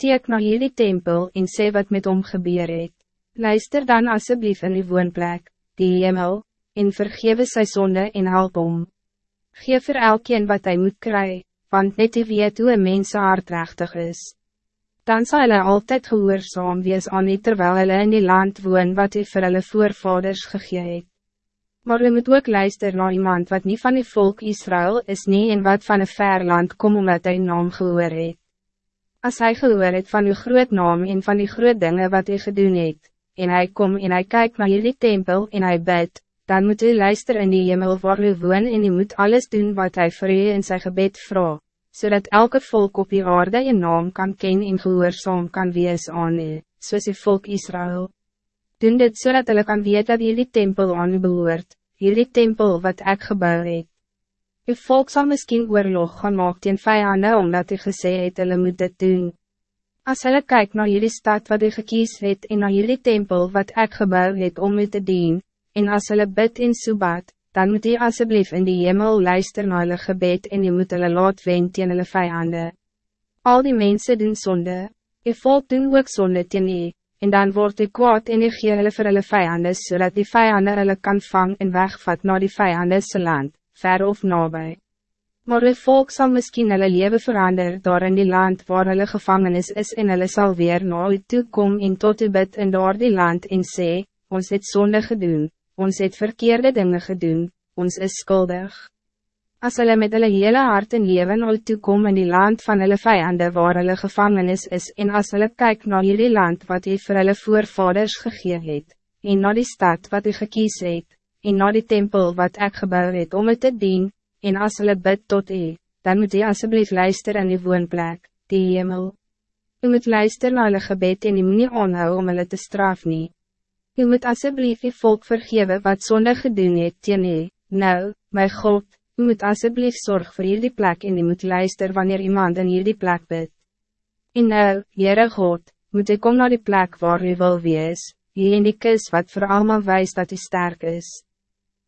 teek na jullie tempel en sê wat met hom gebeur het. Luister dan alsjeblieft in die woonplek, die hemel, en vergewe sy sonde en help om. Geef vir elkeen wat hij moet krijgen, want net die weet hoe een mens hardrechtig is. Dan zal hij altijd gehoorzaam wees aan nie terwijl hulle in die land woon wat hy vir hulle voorvaders gegee het. Maar u moet ook luister naar iemand wat niet van die volk Israël is nie en wat van een ver land kom omdat hy naam gehoor het. As hy gehoor het van uw groot naam en van die groot dingen wat hy gedoen het, en hij kom en hij kijkt naar jullie tempel en hij bid, dan moet u luister in die hemel waar u woon en u moet alles doen wat hij voor u in zijn gebed vraagt, zodat elke volk op die aarde je naam kan ken en gehoorzaam kan wees aan u, soos die volk Israël. Doen dit zodat so hulle kan weet dat jullie tempel aan u behoort, jullie tempel wat ik gebouw het. Uw volk zal misschien oorlog gaan maak teen vijanden omdat u gesê het hulle moet dit doen. As hulle kyk na jullie stad wat u gekies het en na jullie tempel wat ik gebouw het om u te dien, en as hulle bid in Subat, dan moet jy asseblief in die hemel luister na hulle gebed en jy moet hulle laat wen teen hulle vijanden. Al die mensen doen zonde, jy volk doen ook zonde teen jy, en dan wordt jy kwaad en jy gee hulle vir hulle vijanden, zodat die vijanden hulle kan vang en wegvat naar die vijandese land, ver of nabij. Maar die volk zal misschien hulle leven verander daar in die land waar hulle gevangenis is en hulle sal weer na u toekom en tot u bid in daar die land en sê, ons het zonde gedoen, ons het verkeerde dingen gedaan, ons is schuldig. Als hulle met hulle hele hart en leven al toekom in die land van hulle vijanden waar hulle gevangenis is en as hulle kyk na jullie land wat hy vir hulle voorvaders gegee het, en na die stad wat hy gekies het, en na die tempel wat ek gebouw het om het te dien, en as hulle bid tot hy, dan moet hy asseblief luister in die woonplek, die hemel. U moet luister na hulle gebed en die moet nie aanhou om hulle te straf nie. Je moet alsjeblieft je volk vergeven wat zonde gedoen het teen je. Nou, mijn God, je moet alsjeblieft zorg voor jullie plek en je moet luisteren wanneer iemand in jullie plek bid. En nou, Heere God, moet ik kom naar die plek waar u wil wees, hier in die kus wat voor allemaal wijst dat u sterk is.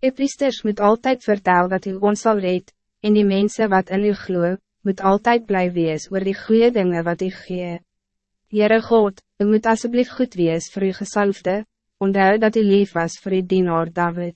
Je priesters moet altijd vertellen dat u ons zal red, en die mensen wat in u gloe, moet altijd blijven wees oor die goede dingen wat u gee. Heere God, u moet alsjeblieft goed wees voor uw gesalfde, onthou dat hij lief was voor die dienaar David.